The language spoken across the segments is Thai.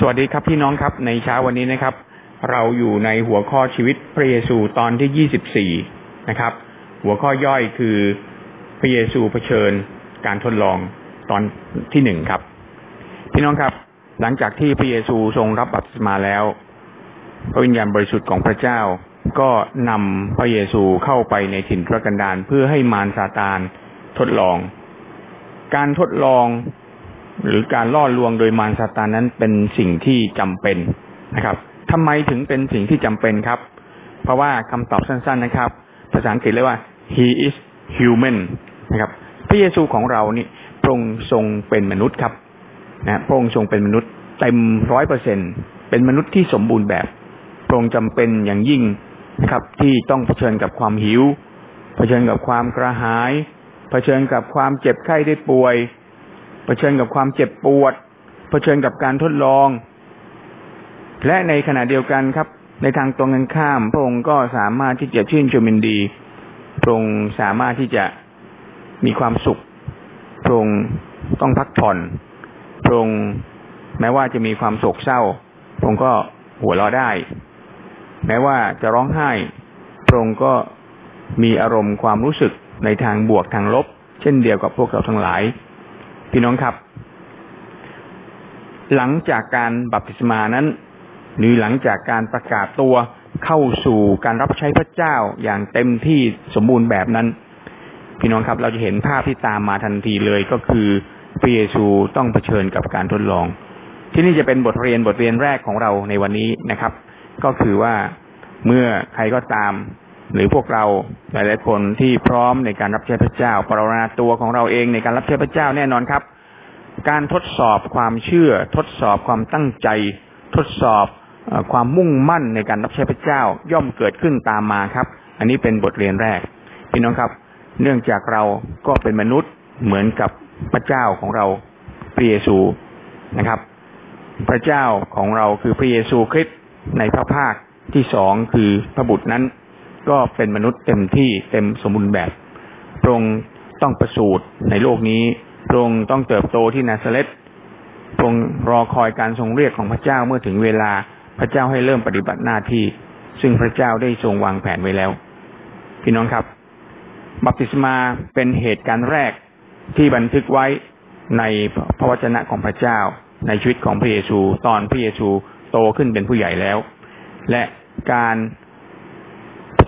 สวัสดีครับพี่น้องครับในเช้าวันนี้นะครับ เราอยู่ในหัวข้อชีวิตพระเยซูตอนที่ยี่สิบสี่นะครับ หัวข้อย่อยคือพระเยซูเผชิญการทดลองตอนที่หนึ่งครับ พี่น้องครับ หลังจากที่พระเยซูทรงรับบัพติศมาแล้ว พระวิญญาณบริสุทธิ์ของพระเจ้า ก็นำพระเยซูเข้าไปในถิ่นทุรกันดารเพื่อให้มารซาตานทดลอง การทดลอง หรือการล่อลวงโดยมารซาตานนั้นเป็นสิ่งที่จำเป็นนะครับทำไมถึงเป็นสิ่งที่จำเป็นครับ เพราะว่าคำตอบสั้น ๆ นะครับ ภาษาอังกฤษเรียกว่า he is human นะครับ พระเยซูของเรานี่พระองค์ทรงเป็นมนุษย์ครับนะพระองค์ทรงเป็นมนุษย์เต็มร้อยเปอร์เซ็นเป็นมนุษย์ที่สมบูรณ์แบบพระองค์จำเป็นอย่างยิ่งนะครับ ที่ต้องเผชิญกับความหิว เผชิญกับความกระหาย เผชิญกับความเจ็บไข้ได้ป่วย เผชิญกับความเจ็บปวด เผชิญกับการทดลอง และในขณะเดียวกันครับ ในทางตรงกันข้าม พระองค์ก็สามารถที่จะชื่นชมินดี พระองค์สามารถที่จะมีความสุข พระองค์ต้องพักผ่อน พระองค์แม้ว่าจะมีความโศกเศร้า พระองค์ก็หัวเราะได้ แม้ว่าจะร้องไห้ พระองค์ก็มีอารมณ์ความรู้สึกในทางบวกทางลบ เช่นเดียวกับพวกเราทั้งหลาย พี่น้องครับ หลังจากการบัพติศมานั้น หรือหลังจากการประกาศตัวเข้าสู่การรับใช้พระเจ้าอย่างเต็มที่สมบูรณ์แบบนั้น พี่น้องครับ เราจะเห็นภาพที่ตามมาทันทีเลยก็คือพระเยซูต้องเผชิญกับการทดลอง ที่นี่จะเป็นบทเรียนบทเรียนแรกของเราในวันนี้นะครับ ก็คือว่าเมื่อใครก็ตาม หรือพวกเราหลายๆคนที่พร้อมในการรับใช้พระเจ้าปรารณาตัวของเราเองในการรับใช้พระเจ้าแน่นอนครับ การทดสอบความเชื่อ ทดสอบความตั้งใจ ทดสอบความมุ่งมั่นในการรับใช้พระเจ้าย่อมเกิดขึ้นตามมาครับ อันนี้เป็นบทเรียนแรก พี่น้องครับ เนื่องจากเราก็เป็นมนุษย์เหมือนกับพระเจ้าของเราพระเยซูนะครับ พระเจ้าของเราคือพระเยซูคริสต์ในพระภาคที่สองคือพระบุตรนั้น ก็เป็นมนุษย์เต็มที่เต็มสมบูรณ์แบบ พระองค์ต้องประสูติในโลกนี้ พระองค์ต้องเติบโตที่นาซาเรตพระองค์รอคอยการทรงเรียกของพระเจ้าเมื่อถึงเวลาพระเจ้าให้เริ่มปฏิบัติหน้าที่ ซึ่งพระเจ้าได้ทรงวางแผนไว้แล้ว พี่น้องครับ บัพติศมาเป็นเหตุการณ์แรกที่บันทึกไว้ในพระวจนะของพระเจ้า ในชีวิตของพระเยซู ตอนพระเยซูโตขึ้นเป็นผู้ใหญ่แล้ว และการ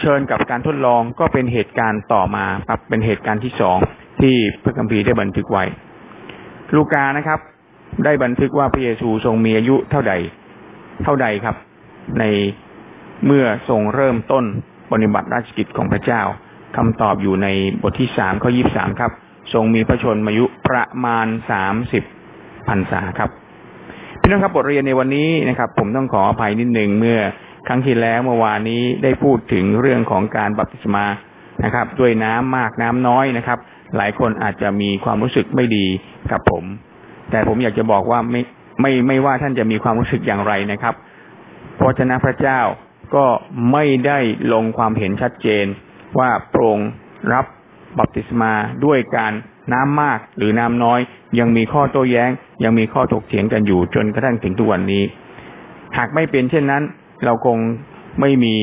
เชิญกับการทดลองก็เป็นเหตุการณ์ต่อมาครับเป็นเหตุการณ์ที่สองที่พระคัมภีร์ได้บันทึกไว้ ลูกานะครับ ได้บันทึกว่าพระเยซูทรงมีอายุเท่าใด เท่าใดครับ ในเมื่อทรงเริ่มต้นปฏิบัติราชกิจของพระเจ้าคำตอบอยู่ในบทที่สามข้อยี่สามครับ ทรงมีพระชนมายุประมาณสามสิบพรรษาครับพี่น้องครับบทเรียนในวันนี้นะครับ ผมต้องขออภัยนิดหนึ่งเมื่อ ครั้งที่แล้วเมื่อวานนี้ได้พูดถึงเรื่องของการบัพติศมานะครับ ด้วยน้ำมากน้ำน้อยนะครับ หลายคนอาจจะมีความรู้สึกไม่ดีกับผม แต่ผมอยากจะบอกว่าไม่ไม่ไม่ว่าท่านจะมีความรู้สึกอย่างไรนะครับพระเจ้าพระเจ้าก็ไม่ได้ลงความเห็นชัดเจน ว่าโปร่งรับบัพติศมาด้วยการน้ำมากหรือน้ำน้อย ยังมีข้อโต้แย้ง ยังมีข้อถกเถียงกันอยู่จนกระทั่งถึงทุกวันนี้ หากไม่เป็นเช่นนั้น เราคงไม่มี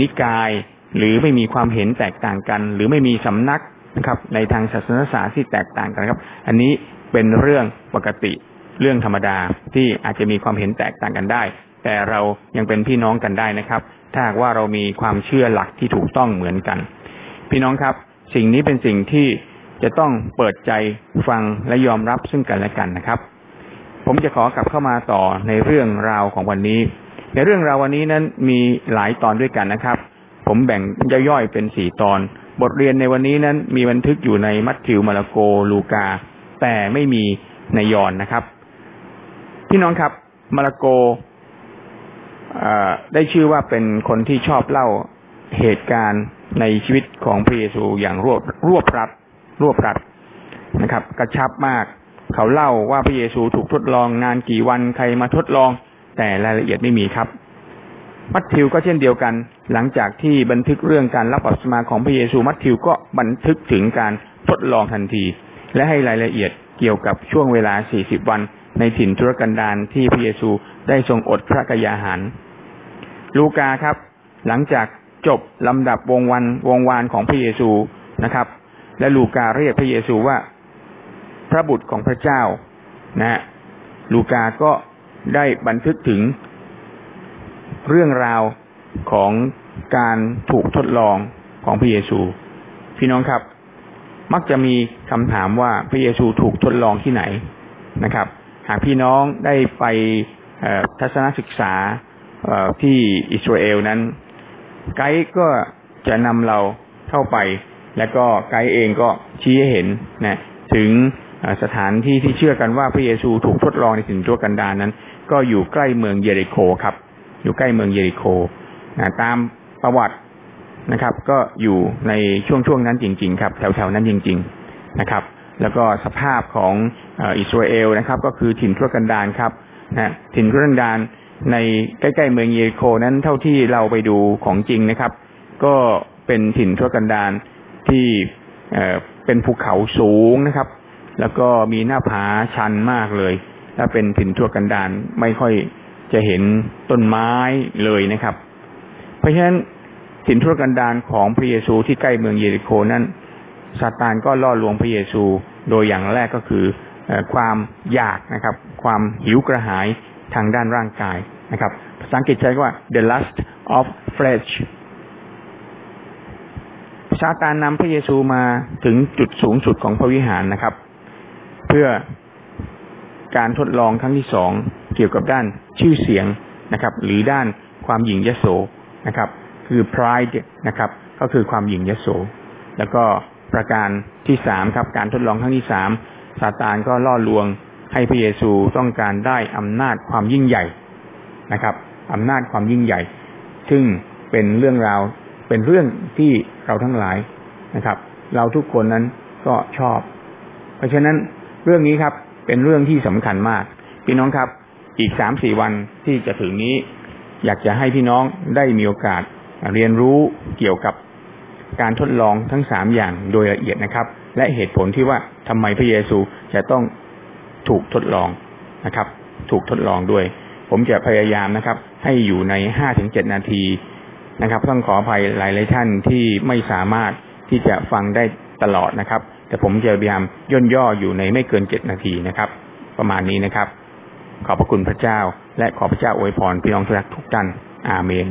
นิกาย หรือไม่มีความเห็นแตกต่างกัน หรือไม่มีสำนักนะครับ ในทางศาสนศาสตร์ที่แตกต่างกันครับ อันนี้เป็นเรื่องปกติเรื่องธรรมดาที่อาจจะมีความเห็นแตกต่างกันได้ แต่เรายังเป็นพี่น้องกันได้นะครับ ถ้าหากว่าเรามีความเชื่อหลักที่ถูกต้องเหมือนกัน พี่น้องครับ สิ่งนี้เป็นสิ่งที่จะต้องเปิดใจฟังและยอมรับซึ่งกันและกันนะครับ ผมจะขอกลับเข้ามาต่อในเรื่องราวของวันนี้ ในเรื่องราววันนี้นั้นมีหลายตอนด้วยกันนะครับ ผมแบ่งย่อยๆเป็นสี่ตอน บทเรียนในวันนี้นั้นมีบันทึกอยู่ในมัทธิวมาระโกลูกา แต่ไม่มีในยอนนะครับพี่น้องครับมาระโกได้ชื่อว่าเป็นคนที่ชอบเล่าเหตุการณ์ในชีวิตของพระเยซูอย่างรวบรวบรัดรวบรัดนะครับ กระชับมาก เขาเล่าว่าพระเยซูถูกทดลองนานกี่วันใครมาทดลอง แต่รายละเอียดไม่มีครับมัทธิวก็เช่นเดียวกัน หลังจากที่บันทึกเรื่องการรับอัสมาของพระเยซูมัทธิวก็บันทึกถึงการทดลองทันที และให้รายละเอียดเกี่ยวกับช่วงเวลา 40 วัน ในถิ่นทุรกันดารที่พระเยซูได้ทรงอดพระกยาหาร ลูกาครับ หลังจากจบลำดับวงวันวงวานของพระเยซูนะครับ และลูกาเรียกพระเยซูว่า พระบุตรของพระเจ้านะฮะลูกาก็ ได้บันทึกถึงเรื่องราวของการถูกทดลองของพระเยซู พี่น้องครับ มักจะมีคำถามว่าพระเยซูถูกทดลองที่ไหนนะครับ หากพี่น้องได้ไปทัศนศึกษาที่อิสราเอลนั้น ไกด์ก็จะนำเราเข้าไป และก็ไกด์เองก็ชี้ให้เห็นนะถึงสถานที่ที่เชื่อกันว่าพระเยซูถูกทดลองในถิ่นทุรกันดารนั้น ก็อยู่ใกล้เมืองเยริโคครับ อยู่ใกล้เมืองเยริโคนะตามประวัตินะครับ ก็อยู่ในช่วงช่วงนั้นจริง ๆ ครับ แถวๆนั้นจริง ๆนะครับ แล้วก็สภาพของอิสราเอลนะครับ ก็คือถิ่นทุรกันดารครับนะถิ่นทุรกันดารในใกล้ๆเมืองเยริโคนั้นเท่าที่เราไปดูของจริงนะครับ ก็เป็นถิ่นทุรกันดารที่เป็นภูเขาสูงนะครับ แล้วก็มีหน้าผาชันมากเลย ถ้าเป็นถิ่นทั่วกันดารไม่ค่อยจะเห็นต้นไม้เลยนะครับ เพราะฉะนั้นถิ่นทั่วกันดารของพระเยซูที่ใกล้เมืองเยริโคนั้นซาตานก็ล่อลวงพระเยซู โดยอย่างแรกก็คือความอยากนะครับ ความหิวกระหายทางด้านร่างกายนะครับ ภาษาอังกฤษใช้ว่า the lust of flesh ซาตานนำพระเยซูมาถึงจุดสูงสุดของพระวิหารนะครับ เพื่อ การทดลองครั้งที่สองเกี่ยวกับด้านชื่อเสียงนะครับ หรือด้านความหยิ่งยโสนะครับ คือ pride นะครับ ก็คือความหยิ่งยโส แล้วก็ประการที่สามครับ การทดลองครั้งที่สามซาตานก็ล่อลวงให้พระเยซูต้องการได้อำนาจความยิ่งใหญ่นะครับอำนาจความยิ่งใหญ่ ซึ่งเป็นเรื่องราวเป็นเรื่องที่เราทั้งหลายนะครับ เราทุกคนนั้นก็ชอบ เพราะฉะนั้นเรื่องนี้ครับ เป็นเรื่องที่สำคัญมาก พี่น้องครับ อีกสามสี่วันที่จะถึงนี้ อยากจะให้พี่น้องได้มีโอกาสเรียนรู้เกี่ยวกับการทดลองทั้งสามอย่างโดยละเอียดนะครับ และเหตุผลที่ว่าทำไมพระเยซูจะต้องถูกทดลองนะครับ ถูกทดลองด้วย ผมจะพยายามนะครับ ให้อยู่ในห้าถึงเจ็ดนาทีนะครับ ต้องขออภัยหลายหลายท่านที่ไม่สามารถที่จะฟังได้ตลอดนะครับ แต่ผมจะพยายามย่นย่ออยู่ในไม่เกินเจ็ดนาทีนะครับ ประมาณนี้นะครับ ขอบพระคุณพระเจ้า และขอพระเจ้าอวยพรพี่น้องทุกท่านอาเมน